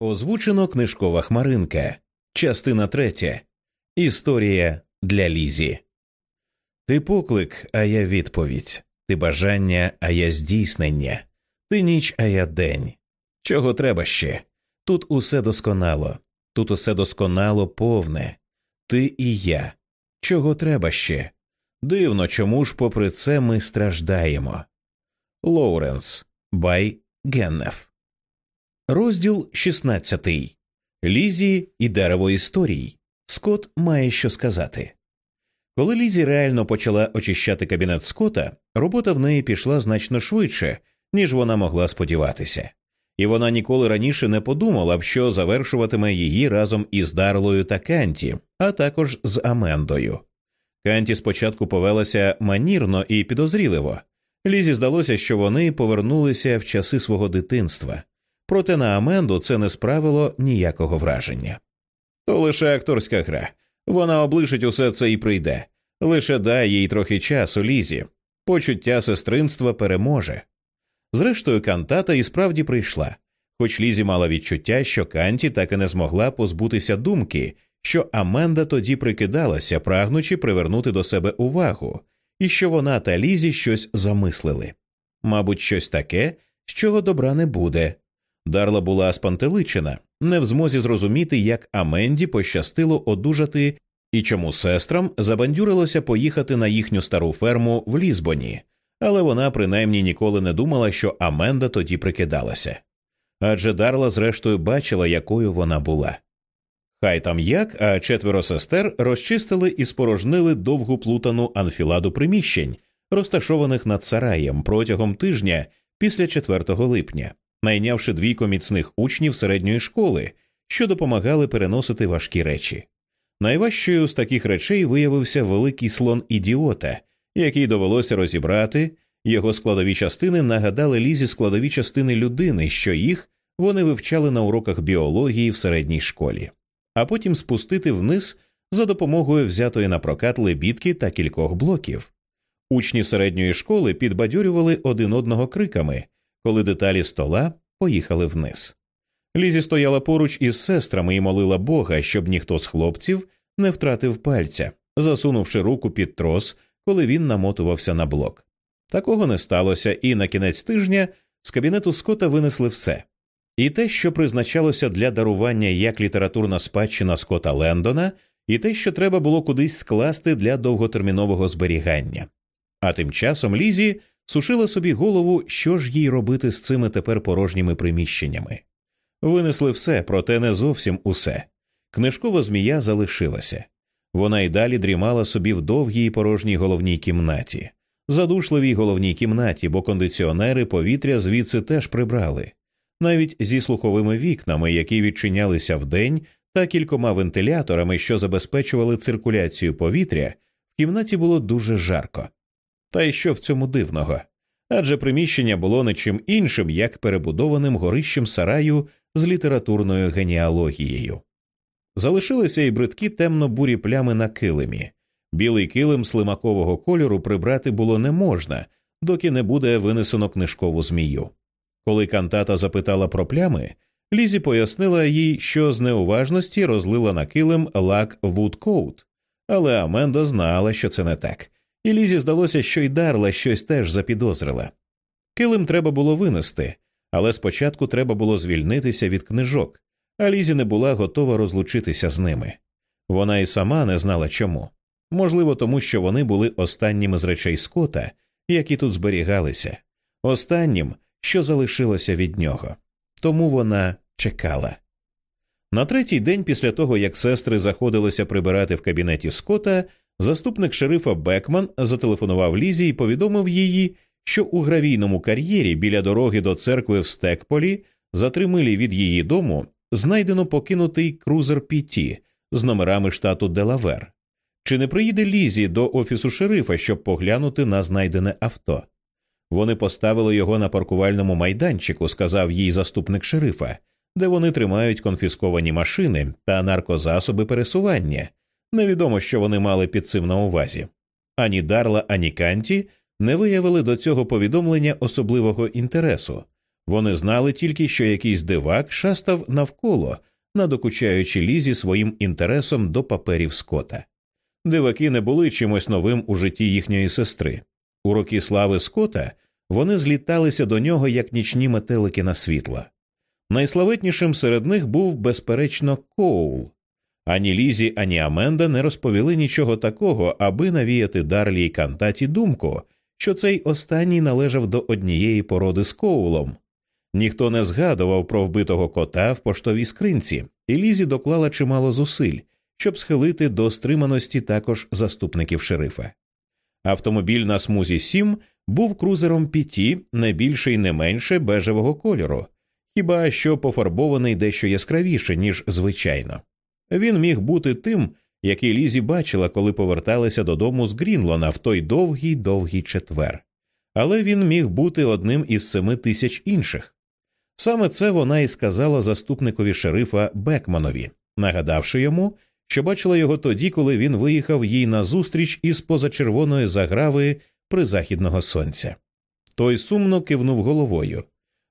Озвучено книжкова хмаринка. Частина третя. Історія для Лізі. Ти поклик, а я відповідь. Ти бажання, а я здійснення. Ти ніч, а я день. Чого треба ще? Тут усе досконало, тут усе досконало повне. Ти і я. Чого треба ще? Дивно, чому ж, попри це, ми страждаємо. Лоуренс Бай Геннеф Розділ 16. Лізі і дерево історій. Скот має що сказати. Коли Лізі реально почала очищати кабінет Скота, робота в неї пішла значно швидше, ніж вона могла сподіватися, і вона ніколи раніше не подумала б, що завершуватиме її разом із Дарлою та Канті, а також з Амендою. Канті спочатку повелася манірно і підозріливо. Лізі здалося, що вони повернулися в часи свого дитинства проте на Аменду це не справило ніякого враження. То лише акторська гра. Вона облишить усе це і прийде. Лише дай їй трохи часу лізі, почуття сестринства переможе. Зрештою, кантата і справді прийшла, хоч Лізі мала відчуття, що Канті так і не змогла позбутися думки, що Аменда тоді прикидалася, прагнучи привернути до себе увагу, і що вона та Лізі щось замислили. Мабуть, щось таке, з чого добра не буде, Дарла була спантеличена, не в змозі зрозуміти, як Аменді пощастило одужати і чому сестрам забандюрилося поїхати на їхню стару ферму в Лізбоні, але вона принаймні ніколи не думала, що Аменда тоді прикидалася. Адже Дарла, зрештою, бачила, якою вона була. Хай там як, а четверо сестер розчистили і спорожнили довгу плутану анфіладу приміщень, розташованих над сараєм протягом тижня після 4 липня найнявши двійко міцних учнів середньої школи, що допомагали переносити важкі речі. Найважчою з таких речей виявився великий слон ідіота, який довелося розібрати. Його складові частини нагадали лізі складові частини людини, що їх вони вивчали на уроках біології в середній школі, а потім спустити вниз за допомогою взятої на прокат лебідки та кількох блоків. Учні середньої школи підбадьорювали один одного криками, коли деталі стола поїхали вниз. Лізі стояла поруч із сестрами і молила Бога, щоб ніхто з хлопців не втратив пальця, засунувши руку під трос, коли він намотувався на блок. Такого не сталося, і на кінець тижня з кабінету Скота винесли все. І те, що призначалося для дарування як літературна спадщина Скота Лендона, і те, що треба було кудись скласти для довготермінового зберігання. А тим часом Лізі сушила собі голову, що ж їй робити з цими тепер порожніми приміщеннями. Винесли все, проте не зовсім усе. Книжкова змія залишилася. Вона й далі дрімала собі в довгій порожній головній кімнаті, задушливій головній кімнаті, бо кондиціонери повітря звідси теж прибрали. Навіть зі слуховими вікнами, які відчинялися вдень, та кількома вентиляторами, що забезпечували циркуляцію повітря, в кімнаті було дуже жарко. Та й що в цьому дивного? Адже приміщення було не чим іншим, як перебудованим горищем сараю з літературною генеалогією. Залишилися й бридкі темно бурі плями на килимі. Білий килим слимакового кольору прибрати було не можна, доки не буде винесено книжкову змію. Коли кантата запитала про плями, Лізі пояснила їй, що з неуважності розлила на килим лак Вудкоут, але Аменда знала, що це не так, і Лізі здалося, що й Дарла щось теж запідозрила. Килим треба було винести, але спочатку треба було звільнитися від книжок, а Лізі не була готова розлучитися з ними. Вона і сама не знала чому. Можливо, тому що вони були останніми з речей скота, які тут зберігалися, останнім, що залишилося від нього. Тому вона чекала. На третій день після того, як сестри заходилися прибирати в кабінеті Скота, Заступник шерифа Бекман зателефонував Лізі і повідомив її, що у гравійному кар'єрі біля дороги до церкви в Стекполі, за три милі від її дому, знайдено покинутий крузер Піті з номерами штату Делавер. Чи не приїде Лізі до офісу шерифа, щоб поглянути на знайдене авто? Вони поставили його на паркувальному майданчику, сказав їй заступник шерифа, де вони тримають конфісковані машини та наркозасоби пересування. Невідомо, що вони мали під цим на увазі. Ані Дарла, ані Канті не виявили до цього повідомлення особливого інтересу. Вони знали тільки, що якийсь дивак шастав навколо, надокучаючи лізі своїм інтересом до паперів Скота. Диваки не були чимось новим у житті їхньої сестри. У роки слави Скота вони зліталися до нього як нічні метелики на світло. Найславетнішим серед них був, безперечно, Коул. Ані Лізі, ані Аменда не розповіли нічого такого, аби навіяти Дарлі й Кантаті думку, що цей останній належав до однієї породи з Коулом. Ніхто не згадував про вбитого кота в поштовій скринці, і Лізі доклала чимало зусиль, щоб схилити до стриманості також заступників шерифа. Автомобіль на смузі 7 був крузером Піті не більше й не менше бежевого кольору, хіба що пофарбований дещо яскравіше, ніж звичайно. Він міг бути тим, який Лізі бачила, коли поверталися додому з Грінлона в той довгий довгий четвер, але він міг бути одним із семи тисяч інших. Саме це вона і сказала заступникові шерифа Бекманові, нагадавши йому, що бачила його тоді, коли він виїхав їй назустріч із позачервоної заграви призахідного сонця. Той сумно кивнув головою.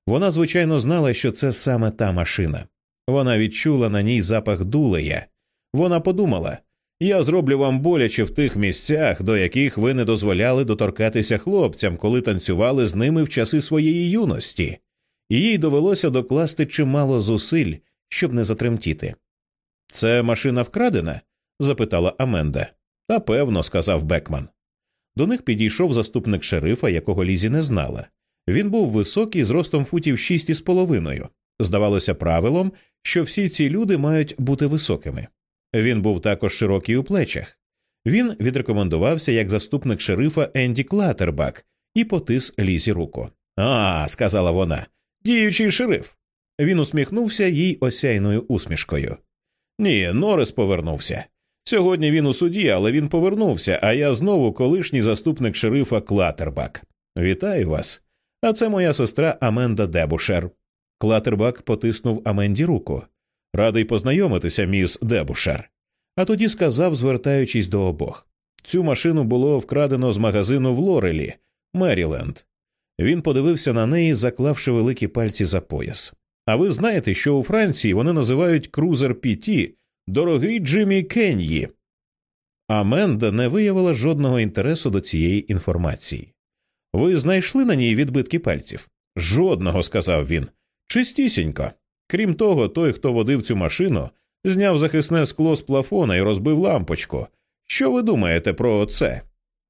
Вона, звичайно, знала, що це саме та машина. Вона відчула на ній запах дулея. Вона подумала я зроблю вам боляче в тих місцях, до яких ви не дозволяли доторкатися хлопцям, коли танцювали з ними в часи своєї юності, і їй довелося докласти чимало зусиль, щоб не затремтіти. Це машина вкрадена? запитала Аменда. Та певно, сказав Бекман. До них підійшов заступник шерифа, якого Лізі не знала. Він був високий з ростом футів шість із половиною. Здавалося правилом, що всі ці люди мають бути високими. Він був також широкий у плечах. Він відрекомендувався як заступник шерифа Енді Клатербак і потис Лізі руку. А, сказала вона, діючий шериф. Він усміхнувся їй осяйною усмішкою. Ні, Норис повернувся. Сьогодні він у суді, але він повернувся, а я знову колишній заступник шерифа Клатербак. Вітаю вас. А це моя сестра Аменда Дебушер. Клатербак потиснув Аменді руку. Радий познайомитися, міс Дебушер. А тоді сказав, звертаючись до обох цю машину було вкрадено з магазину в Лорелі, Меріленд. Він подивився на неї, заклавши великі пальці за пояс. А ви знаєте, що у Франції вони називають крузер Піті дорогий Джиммі Кен'ї. Аменда не виявила жодного інтересу до цієї інформації. Ви знайшли на ній відбитки пальців? Жодного, сказав він. Чистісінько. Крім того, той, хто водив цю машину, зняв захисне скло з плафона і розбив лампочку. Що ви думаєте про це?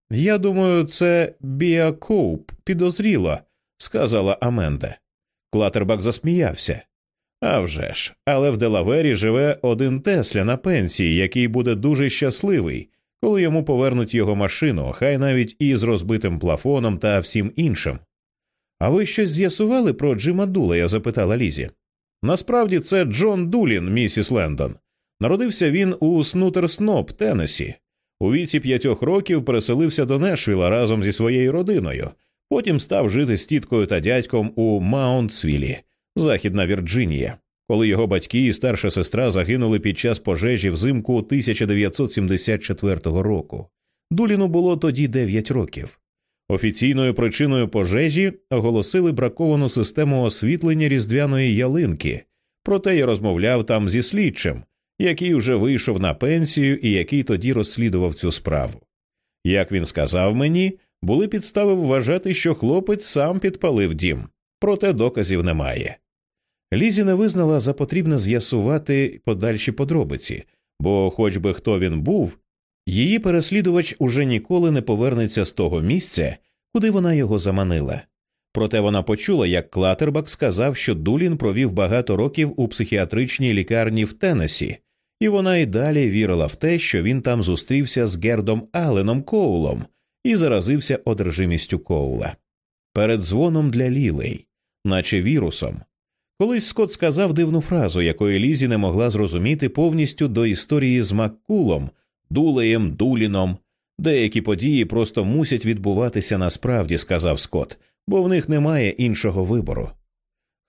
Я думаю, це Біакоуп підозріло, сказала Аменда. Клатербак засміявся. «А вже ж, але в Делавері живе один Тесля на пенсії, який буде дуже щасливий, коли йому повернуть його машину, хай навіть із розбитим плафоном та всім іншим. А ви щось з'ясували про Джима Дулея? запитала Лізі. Насправді це Джон Дулін, місіс Лендон. Народився він у Снутерс-Ноб, Теннесі. У віці п'ятьох років переселився до Нешвіла разом зі своєю родиною. Потім став жити з тіткою та дядьком у Маунтсвілі, Західна Вірджинія, коли його батьки і старша сестра загинули під час пожежі взимку 1974 року. Дуліну було тоді 9 років. Офіційною причиною пожежі оголосили браковану систему освітлення різдвяної ялинки, проте я розмовляв там зі слідчим, який уже вийшов на пенсію і який тоді розслідував цю справу. Як він сказав мені, були підстави вважати, що хлопець сам підпалив дім, проте доказів немає. Лізі не визнала за потрібне з'ясувати подальші подробиці, бо, хоч би хто він був, її переслідувач уже ніколи не повернеться з того місця, куди вона його заманила. Проте вона почула, як Клатербак сказав, що Дулін провів багато років у психіатричній лікарні в Теннесі, і вона й далі вірила в те, що він там зустрівся з Гердом Аленом Коулом і заразився одержимістю Коула. Перед дзвоном для лілей, наче вірусом. Колись Скотт сказав дивну фразу, якої Лізі не могла зрозуміти повністю до історії з Маккулом, Дулеєм, Дуліном. Деякі події просто мусять відбуватися насправді, сказав Скотт, бо в них немає іншого вибору.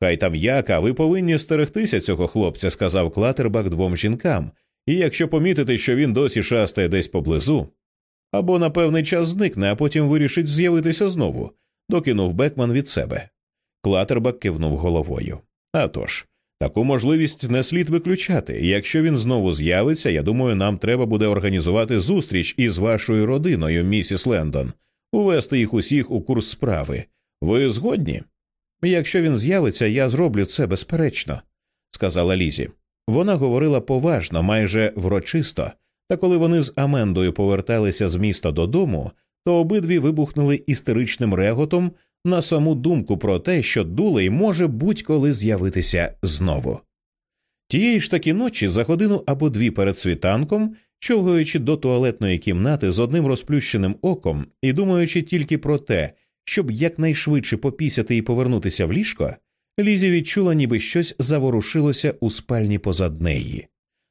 Хай там як, а ви повинні стерегтися цього хлопця, сказав Клатербак двом жінкам, і якщо помітите, що він досі шастає десь поблизу, або на певний час зникне, а потім вирішить з'явитися знову, докинув Бекман від себе. Клатербак кивнув головою. «А тож, таку можливість не слід виключати. Якщо він знову з'явиться, я думаю, нам треба буде організувати зустріч із вашою родиною, місіс Лендон, увести їх усіх у курс справи. Ви згодні? Якщо він з'явиться, я зроблю це безперечно, сказала Лізі. Вона говорила поважно, майже врочисто, та коли вони з Амендою поверталися з міста додому, то обидві вибухнули істеричним реготом на саму думку про те, що дулей може будь-коли з'явитися знову. Тієї ж таки ночі за годину або дві перед світанком, човгаючи до туалетної кімнати з одним розплющеним оком і думаючи тільки про те, щоб якнайшвидше попісяти і повернутися в ліжко, Лізі відчула, ніби щось заворушилося у спальні позад неї.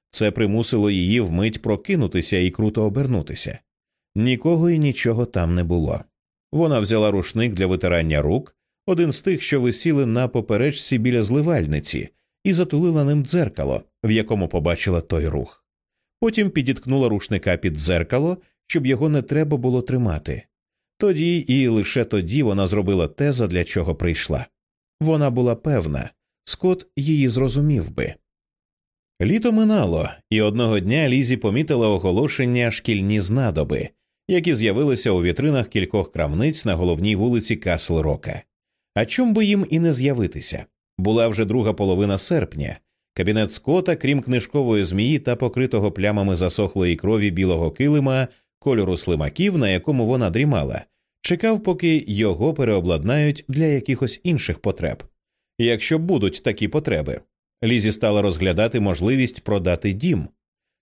Це примусило її вмить прокинутися і круто обернутися. Нікого і нічого там не було. Вона взяла рушник для витирання рук, один з тих, що висіли на поперечці біля зливальниці, і затулила ним дзеркало, в якому побачила той рух. Потім підіткнула рушника під дзеркало, щоб його не треба було тримати. Тоді і лише тоді вона зробила те, задля чого прийшла. Вона була певна, Скот її зрозумів би. Літо минало, і одного дня Лізі помітила оголошення шкільні знадоби, які з'явилися у вітринах кількох крамниць на головній вулиці Касл Рока. А чом би їм і не з'явитися? Була вже друга половина серпня. Кабінет Скота, крім книжкової змії та покритого плямами засохлої крові білого килима, кольору слимаків, на якому вона дрімала, чекав, поки його переобладнають для якихось інших потреб. Якщо будуть такі потреби, Лізі стала розглядати можливість продати дім.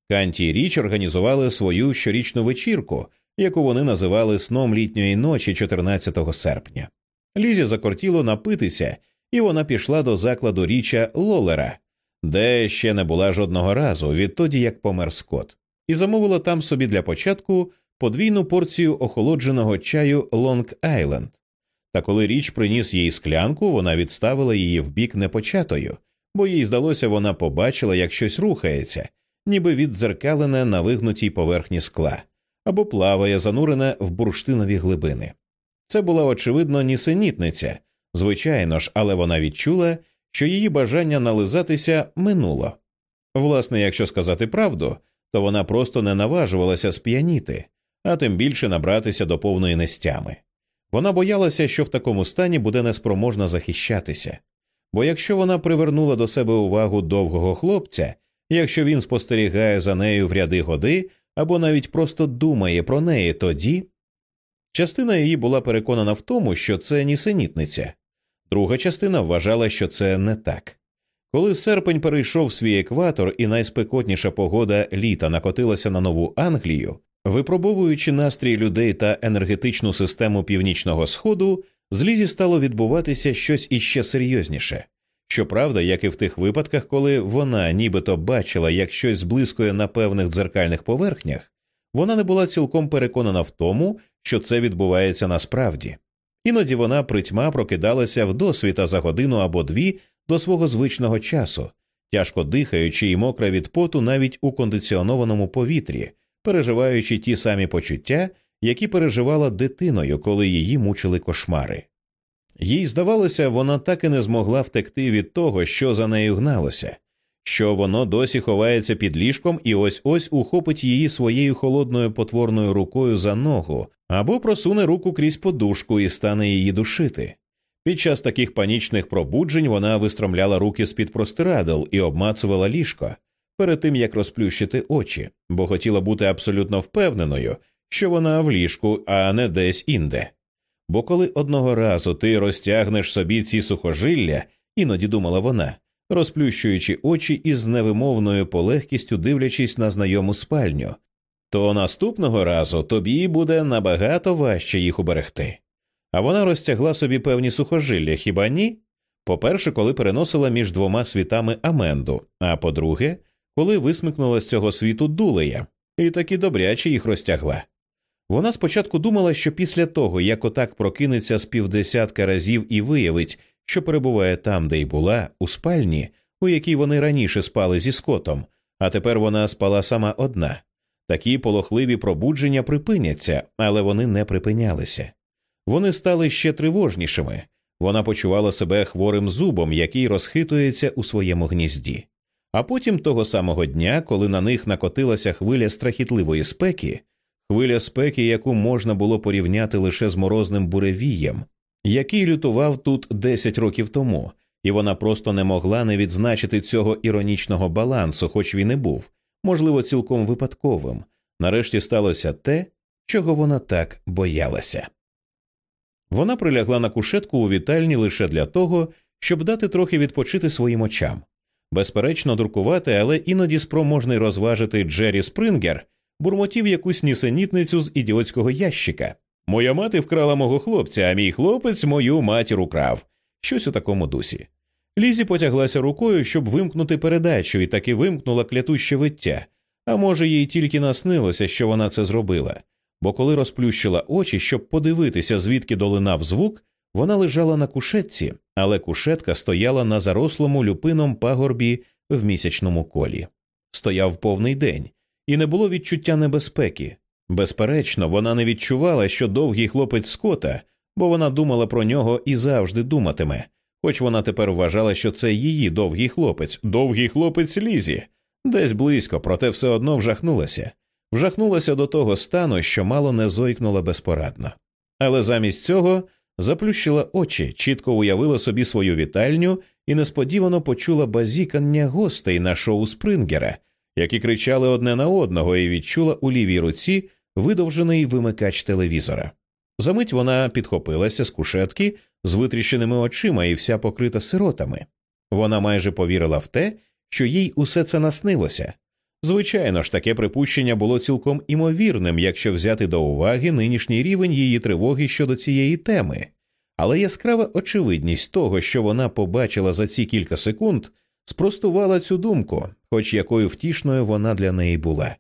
Канті і Річ організували свою щорічну вечірку, яку вони називали сном літньої ночі 14 серпня. Лізі закортіло напитися, і вона пішла до закладу річа Лолера, де ще не була жодного разу, відтоді як помер Скот, і замовила там собі для початку подвійну порцію охолодженого чаю Лонг Айленд. Та коли річ приніс їй склянку, вона відставила її вбік непочатою, бо їй здалося, вона побачила, як щось рухається, ніби віддзеркалене на вигнутій поверхні скла або плаває, занурене в бурштинові глибини. Це була очевидно нісенітниця, звичайно ж, але вона відчула, що її бажання нализатися минуло. Власне, якщо сказати правду, то вона просто не наважувалася сп'яніти, а тим більше набратися до повної нестями. Вона боялася, що в такому стані буде неспроможна захищатися, бо якщо вона привернула до себе увагу довгого хлопця, якщо він спостерігає за нею в ряди годи або навіть просто думає про неї тоді, частина її була переконана в тому, що це нісенітниця, друга частина вважала, що це не так. Коли серпень перейшов свій екватор і найспекотніша погода літа накотилася на нову Англію, випробовуючи настрій людей та енергетичну систему північного сходу, з Лізі стало відбуватися щось іще серйозніше. Щоправда, як і в тих випадках, коли вона нібито бачила, як щось зблискує на певних дзеркальних поверхнях, вона не була цілком переконана в тому, що це відбувається насправді. Іноді вона притьма прокидалася в досвіта за годину або дві до свого звичного часу, тяжко дихаючи і мокра від поту навіть у кондиціонованому повітрі, переживаючи ті самі почуття, які переживала дитиною, коли її мучили кошмари. Їй здавалося, вона так і не змогла втекти від того, що за нею гналося, що воно досі ховається під ліжком і ось ось ухопить її своєю холодною потворною рукою за ногу або просуне руку крізь подушку і стане її душити. Під час таких панічних пробуджень вона вистромляла руки з під простирадл і обмацувала ліжко перед тим як розплющити очі, бо хотіла бути абсолютно впевненою, що вона в ліжку, а не десь інде. Бо коли одного разу ти розтягнеш собі ці сухожилля, іноді думала вона, розплющуючи очі із невимовною полегкістю дивлячись на знайому спальню, то наступного разу тобі буде набагато важче їх уберегти. А вона розтягла собі певні сухожилля, хіба ні? По-перше, коли переносила між двома світами Аменду, а по-друге, коли висмикнула з цього світу дулея, і таки добряче їх розтягла. Вона спочатку думала, що після того, як отак прокинеться з півдесятка разів і виявить, що перебуває там, де й була, у спальні, у якій вони раніше спали зі скотом, а тепер вона спала сама одна. Такі полохливі пробудження припиняться, але вони не припинялися. Вони стали ще тривожнішими, Вона почувала себе хворим зубом, який розхитується у своєму гнізді. А потім того самого дня, коли на них накотилася хвиля страхітливої спеки, хвиля спеки, яку можна було порівняти лише з морозним буревієм, який лютував тут 10 років тому, і вона просто не могла не відзначити цього іронічного балансу, хоч він і був, можливо, цілком випадковим. Нарешті сталося те, чого вона так боялася. Вона прилягла на кушетку у вітальні лише для того, щоб дати трохи відпочити своїм очам. Безперечно, друкувати, але іноді спроможний розважити Джері Спрингер бурмотів якусь нісенітницю з ідіотського ящика. Моя мати вкрала мого хлопця, а мій хлопець мою матір украв. Щось у такому дусі. Лізі потяглася рукою, щоб вимкнути передачу, і таки вимкнула клятуще виття. А може, їй тільки наснилося, що вона це зробила. Бо коли розплющила очі, щоб подивитися, звідки долинав звук, вона лежала на кушетці, але кушетка стояла на зарослому люпином пагорбі в місячному колі. Стояв повний день, і не було відчуття небезпеки. Безперечно, вона не відчувала, що довгий хлопець скота, бо вона думала про нього і завжди думатиме, хоч вона тепер вважала, що це її довгий хлопець, довгий хлопець Лізі, десь близько, проте все одно вжахнулася, вжахнулася до того стану, що мало не зойкнула безпорадно. Але замість цього заплющила очі, чітко уявила собі свою вітальню і несподівано почула базікання гостей на шоу Спрингера, які кричали одне на одного, і відчула у лівій руці видовжений вимикач телевізора. Замить вона підхопилася з кушетки з витріщеними очима і вся покрита сиротами. Вона майже повірила в те, що їй усе це наснилося. Звичайно ж, таке припущення було цілком імовірним, якщо взяти до уваги нинішній рівень її тривоги щодо цієї теми, але яскрава очевидність того, що вона побачила за ці кілька секунд, спростувала цю думку, хоч якою втішною вона для неї була.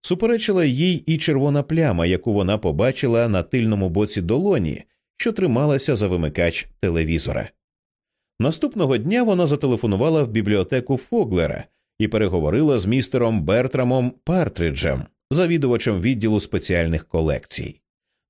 Суперечила їй і червона пляма, яку вона побачила на тильному боці долоні, що трималася за вимикач телевізора. Наступного дня вона зателефонувала в бібліотеку Фоглера і переговорила з містером Бертрамом Партриджем, завідувачем відділу спеціальних колекцій.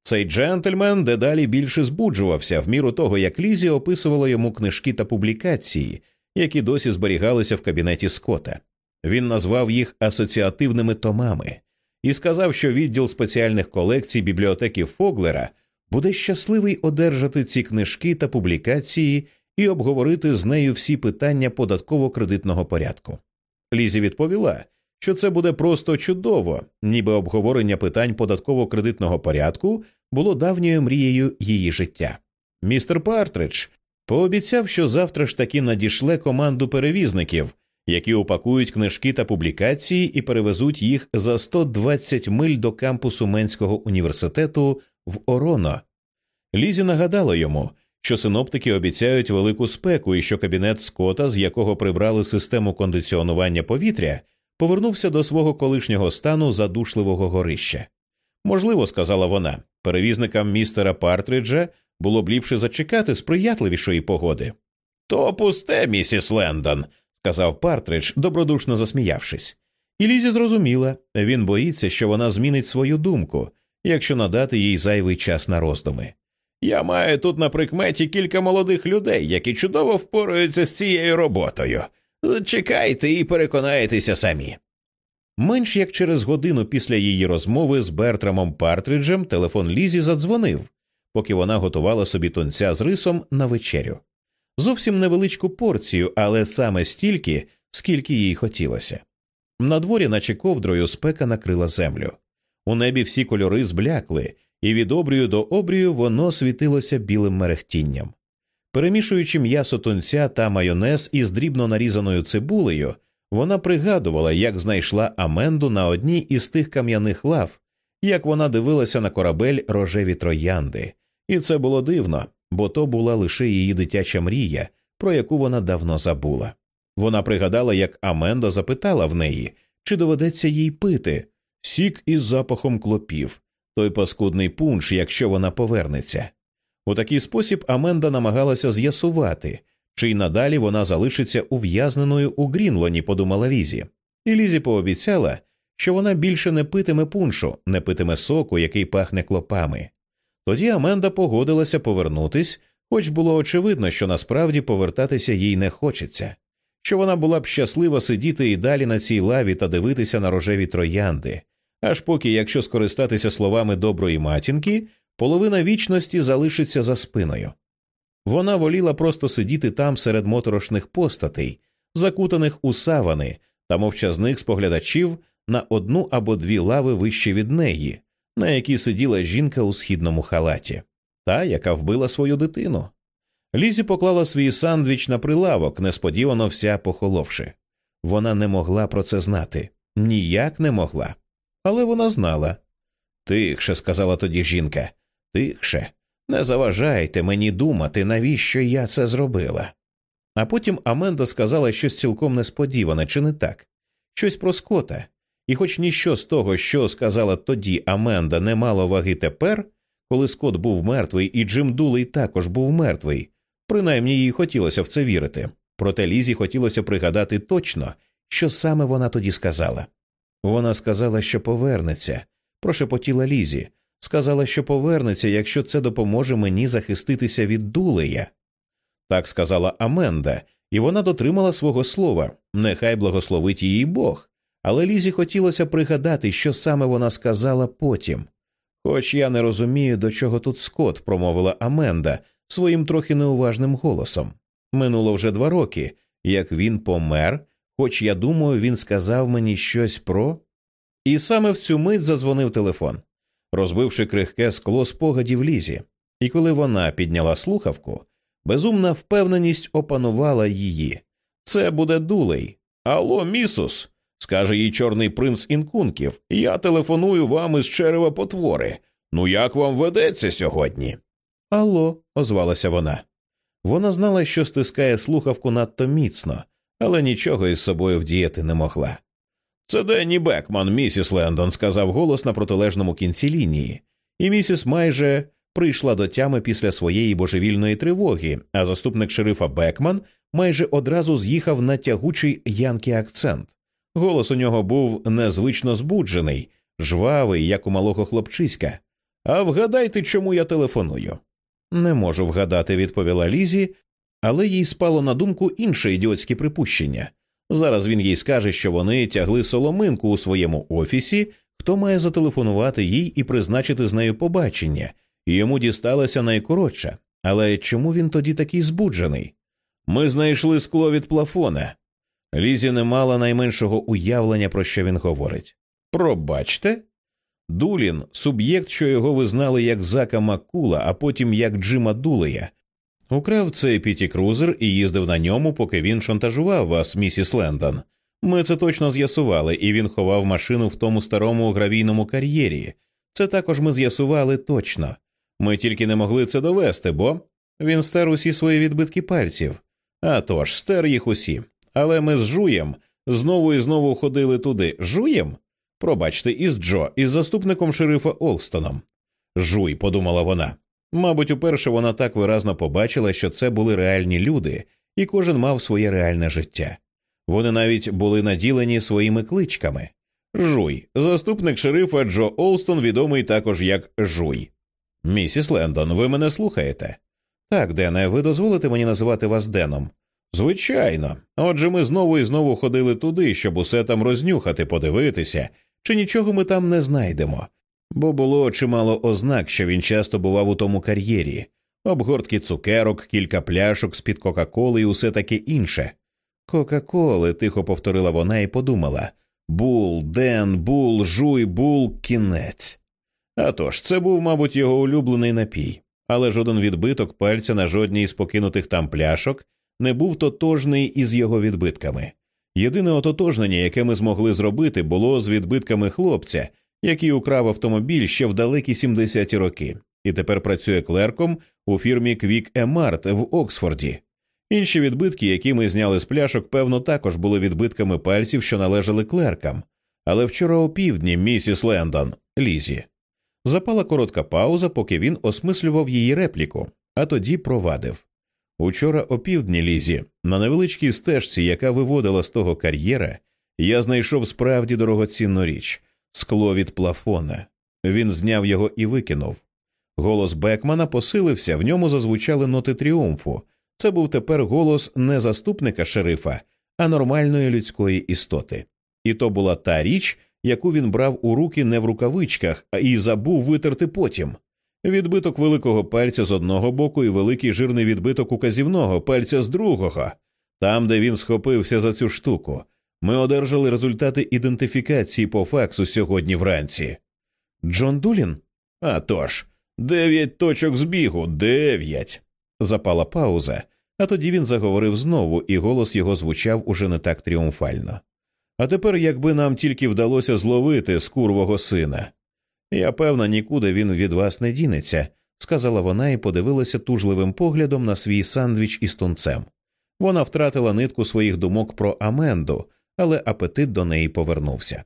Цей джентльмен дедалі більше збуджувався в міру того, як Лізі описувала йому книжки та публікації, які досі зберігалися в кабінеті Скотта. Він назвав їх асоціативними томами і сказав, що відділ спеціальних колекцій бібліотеки Фоглера буде щасливий одержати ці книжки та публікації і обговорити з нею всі питання податково-кредитного порядку. Лізі відповіла, що це буде просто чудово, ніби обговорення питань податково-кредитного порядку було давньою мрією її життя. Містер Партридж пообіцяв, що завтра ж таки надішле команду перевізників, які упакують книжки та публікації і перевезуть їх за 120 миль до кампусу Менського університету в Ороно. Лізі нагадала йому, що синоптики обіцяють велику спеку і що кабінет Скота, з якого прибрали систему кондиціонування повітря, повернувся до свого колишнього стану задушливого горища. Можливо, сказала вона, перевізникам містера Партриджа було б ліпше зачекати сприятливішої погоди. То пусте, місіс Лендон, сказав Партридж, добродушно засміявшись. І Лізі зрозуміла він боїться, що вона змінить свою думку, якщо надати їй зайвий час на роздуми. Я маю тут на прикметі кілька молодих людей, які чудово впораються з цією роботою. Чекайте і переконаєтеся самі. Менш як через годину після її розмови з Бертрамом Партриджем телефон Лізі задзвонив, поки вона готувала собі тонця з рисом на вечерю. Зовсім невеличку порцію, але саме стільки, скільки їй хотілося. На дворі, наче ковдрою, спека накрила землю. У небі всі кольори зблякли, і від обрію до обрію воно світилося білим мерехтінням. Перемішуючи м'ясо тунця та майонез із дрібно нарізаною цибулею, вона пригадувала, як знайшла Аменду на одній із тих кам'яних лав, як вона дивилася на корабель рожеві троянди, і це було дивно, бо то була лише її дитяча мрія, про яку вона давно забула. Вона пригадала, як Аменда запитала в неї, чи доведеться їй пити сік із запахом клопів, той паскудний пунш, якщо вона повернеться. У такий спосіб Аменда намагалася з'ясувати, чи й надалі вона залишиться ув'язненою у Грінлоні, подумала Лізі, і Лізі пообіцяла, що вона більше не питиме пуншу, не питиме соку, який пахне клопами. Тоді Аменда погодилася повернутись, хоч було очевидно, що насправді повертатися їй не хочеться, що вона була б щаслива сидіти і далі на цій лаві та дивитися на рожеві троянди, аж поки, якщо скористатися словами доброї матінки, половина вічності залишиться за спиною. Вона воліла просто сидіти там серед моторошних постатей, закутаних у савани та мовчазних споглядачів на одну або дві лави вище від неї, на якій сиділа жінка у східному халаті, та, яка вбила свою дитину. Лізі поклала свій сандвіч на прилавок, несподівано вся похоловши. Вона не могла про це знати, ніяк не могла. Але вона знала. Тихше, сказала тоді жінка, тихше, не заважайте мені думати, навіщо я це зробила. А потім Аменда сказала щось цілком несподіване, чи не так, щось про скота, і, хоч ніщо з того, що сказала тоді Аменда, не мало ваги тепер, коли Скот був мертвий і Джим Дулей також був мертвий, принаймні їй хотілося в це вірити. Проте Лізі хотілося пригадати точно, що саме вона тоді сказала. Вона сказала, що повернеться, прошепотіла Лізі, сказала, що повернеться, якщо це допоможе мені захиститися від дулея. Так сказала Аменда, і вона дотримала свого слова нехай благословить її Бог. Але Лізі хотілося пригадати, що саме вона сказала потім. Хоч я не розумію, до чого тут Скот, промовила Аменда своїм трохи неуважним голосом. Минуло вже два роки, як він помер, хоч я думаю, він сказав мені щось про. І саме в цю мить задзвонив телефон, розбивши крихке скло спогадів Лізі, і коли вона підняла слухавку, безумна впевненість опанувала її. Це буде дулей. Алло, місус скаже їй чорний принц інкунків, я телефоную вам із черева потвори. Ну як вам ведеться сьогодні? Алло, озвалася вона. Вона знала, що стискає слухавку надто міцно, але нічого із собою вдіяти не могла. Це Денні Бекман, місіс Лендон, сказав голос на протилежному кінці лінії, і місіс майже прийшла до тями після своєї божевільної тривоги, а заступник шерифа Бекман майже одразу з'їхав на тягучий янкий акцент. Голос у нього був незвично збуджений, жвавий, як у малого хлопчиська. А вгадайте, чому я телефоную? Не можу вгадати, відповіла Лізі, але їй спало на думку інше ідіотське припущення. Зараз він їй скаже, що вони тягли соломинку у своєму офісі, хто має зателефонувати їй і призначити з нею побачення, і йому дісталася найкоротша. Але чому він тоді такий збуджений? Ми знайшли скло від плафона. Лізі не мала найменшого уявлення, про що він говорить. Пробачте. Дулін суб'єкт, що його визнали як Зака Маккула, а потім як Джима Дулея, украв цей Піті Крузер і їздив на ньому, поки він шантажував вас, місіс Лендон. Ми це точно з'ясували, і він ховав машину в тому старому гравійному кар'єрі. Це також ми з'ясували точно. Ми тільки не могли це довести, бо він стер усі свої відбитки пальців. А тож, стер їх усі. Але ми з Жуєм знову і знову ходили туди. Жуєм? Пробачте, із Джо, із заступником шерифа Олстоном. Жуй, подумала вона. Мабуть, уперше вона так виразно побачила, що це були реальні люди, і кожен мав своє реальне життя. Вони навіть були наділені своїми кличками. Жуй, заступник шерифа Джо Олстон, відомий також як Жуй. Місіс Лендон, ви мене слухаєте? Так, Дене, ви дозволите мені називати вас Деном. Звичайно. Отже, ми знову і знову ходили туди, щоб усе там рознюхати, подивитися, чи нічого ми там не знайдемо, бо було чимало ознак, що він часто бував у тому кар'єрі обгортки цукерок, кілька пляшок з під Кока-Коли і усе таке інше. Кока-Коли, тихо повторила вона і подумала Бул, Ден, Бул, Жуй, Бул, кінець. А тож, це був, мабуть, його улюблений напій, але жоден відбиток пальця на жодній з покинутих там пляшок не був тотожний із його відбитками. Єдине ототожнення, яке ми змогли зробити, було з відбитками хлопця, який украв автомобіль ще в далекі 70-ті роки, і тепер працює клерком у фірмі Квік Емарт в Оксфорді. Інші відбитки, які ми зняли з пляшок, певно, також були відбитками пальців, що належали клеркам. Але вчора опівдні, місіс Лендон, Лізі. Запала коротка пауза, поки він осмислював її репліку, а тоді провадив. Учора опівдні лізі, на невеличкій стежці, яка виводила з того кар'єра, я знайшов справді дорогоцінну річ скло від плафона. Він зняв його і викинув. Голос Бекмана посилився, в ньому зазвучали ноти тріумфу. Це був тепер голос не заступника шерифа, а нормальної людської істоти. І то була та річ, яку він брав у руки не в рукавичках, а і забув витерти потім. Відбиток великого пальця з одного боку і великий жирний відбиток указівного пальця з другого. Там, де він схопився за цю штуку, ми одержали результати ідентифікації по факсу сьогодні вранці. Джон Дулін? А тож, дев'ять точок збігу, дев'ять. Запала пауза, а тоді він заговорив знову, і голос його звучав уже не так тріумфально. А тепер, якби нам тільки вдалося зловити скурвого сина. Я певна, нікуди він від вас не дінеться, сказала вона і подивилася тужливим поглядом на свій сандвіч із тунцем. Вона втратила нитку своїх думок про Аменду, але апетит до неї повернувся.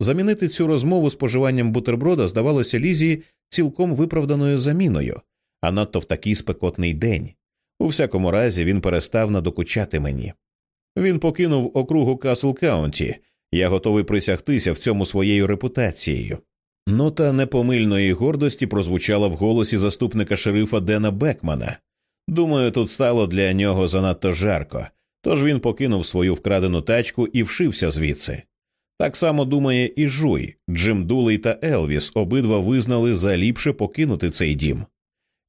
Замінити цю розмову споживанням бутерброда здавалося Лізі цілком виправданою заміною, а надто в такий спекотний день. У всякому разі, він перестав надокучати мені. Він покинув округу Касл Каунті, я готовий присягтися в цьому своєю репутацією. Нота непомильної гордості прозвучала в голосі заступника шерифа Дена Бекмана. Думаю, тут стало для нього занадто жарко, тож він покинув свою вкрадену тачку і вшився звідси. Так само думає і Жуй, Джим Дулей та Елвіс обидва визнали за ліпше покинути цей дім.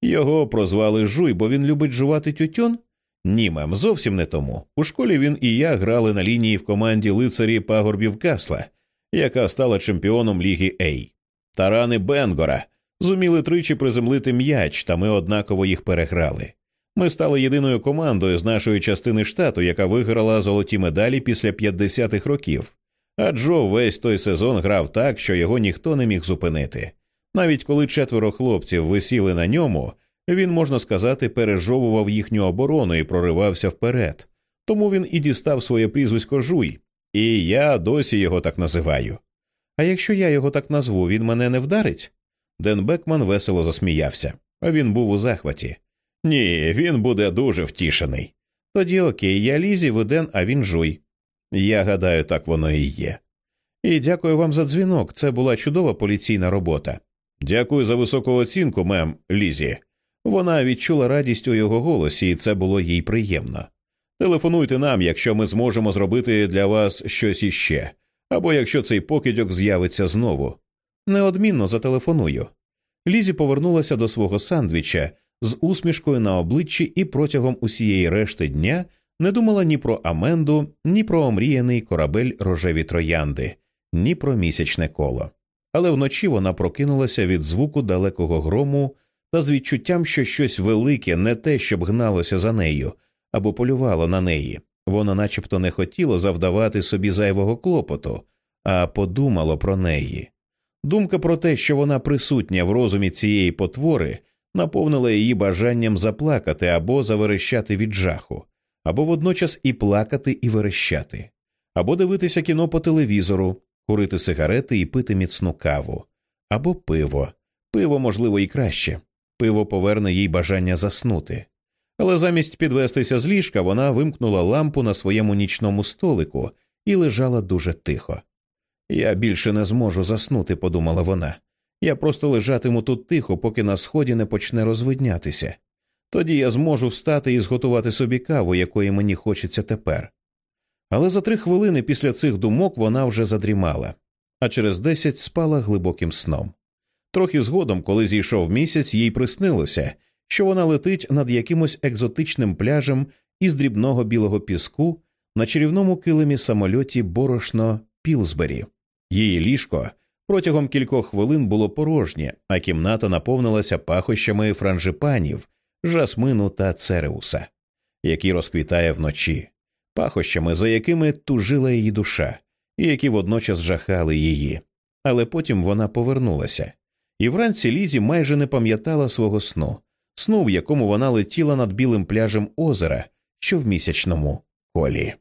Його прозвали Жуй, бо він любить жувати тютюн? Ні, мем, зовсім не тому. У школі він і я грали на лінії в команді лицарі пагорбів Касла, яка стала чемпіоном Ліги Ей. Тарани Бенгора зуміли тричі приземлити м'яч, та ми однаково їх переграли. Ми стали єдиною командою з нашої частини штату, яка виграла золоті медалі після 50-х років. А Джо весь той сезон грав так, що його ніхто не міг зупинити. Навіть коли четверо хлопців висіли на ньому, він, можна сказати, пережовував їхню оборону і проривався вперед. Тому він і дістав своє прізвисько Жуй, і я досі його так називаю. А якщо я його так назву, він мене не вдарить? Ден Бекман весело засміявся, він був у захваті. Ні, він буде дуже втішений. Тоді окей, я лізі виден, а він жуй. Я гадаю, так воно і є. І дякую вам за дзвінок. Це була чудова поліційна робота. Дякую за високу оцінку, мем Лізі. Вона відчула радість у його голосі, і це було їй приємно. Телефонуйте нам, якщо ми зможемо зробити для вас щось іще, або якщо цей покидьок з'явиться знову. Неодмінно зателефоную. Лізі повернулася до свого сандвіча з усмішкою на обличчі і протягом усієї решти дня не думала ні про Аменду, ні про омріяний корабель рожеві троянди, ні про місячне коло. Але вночі вона прокинулася від звуку далекого грому та з відчуттям, що щось велике, не те, щоб гналося за нею або полювало на неї. Воно начебто не хотіло завдавати собі зайвого клопоту, а подумало про неї. Думка про те, що вона присутня в розумі цієї потвори, наповнила її бажанням заплакати або заверещати від жаху, або водночас і плакати, і верещати, або дивитися кіно по телевізору, курити сигарети і пити міцну каву, або пиво. Пиво, можливо, і краще. Пиво поверне їй бажання заснути. Але замість підвестися з ліжка вона вимкнула лампу на своєму нічному столику і лежала дуже тихо. Я більше не зможу заснути, подумала вона. Я просто лежатиму тут тихо, поки на сході не почне розвиднятися. Тоді я зможу встати і зготувати собі каву, якої мені хочеться тепер. Але за три хвилини після цих думок вона вже задрімала, а через десять спала глибоким сном. Трохи згодом, коли зійшов місяць, їй приснилося, що вона летить над якимось екзотичним пляжем із дрібного білого піску на чарівному килимі самольоті борошно Пілсбері. Її ліжко протягом кількох хвилин було порожнє, а кімната наповнилася пахощами франжипанів, жасмину та цереуса, які розквітає вночі, пахощами, за якими тужила її душа, і які водночас жахали її. Але потім вона повернулася, і вранці Лізі майже не пам'ятала свого сну, сну, в якому вона летіла над білим пляжем озера, що в місячному колі.